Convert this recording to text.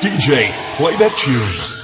DJ, play that tune.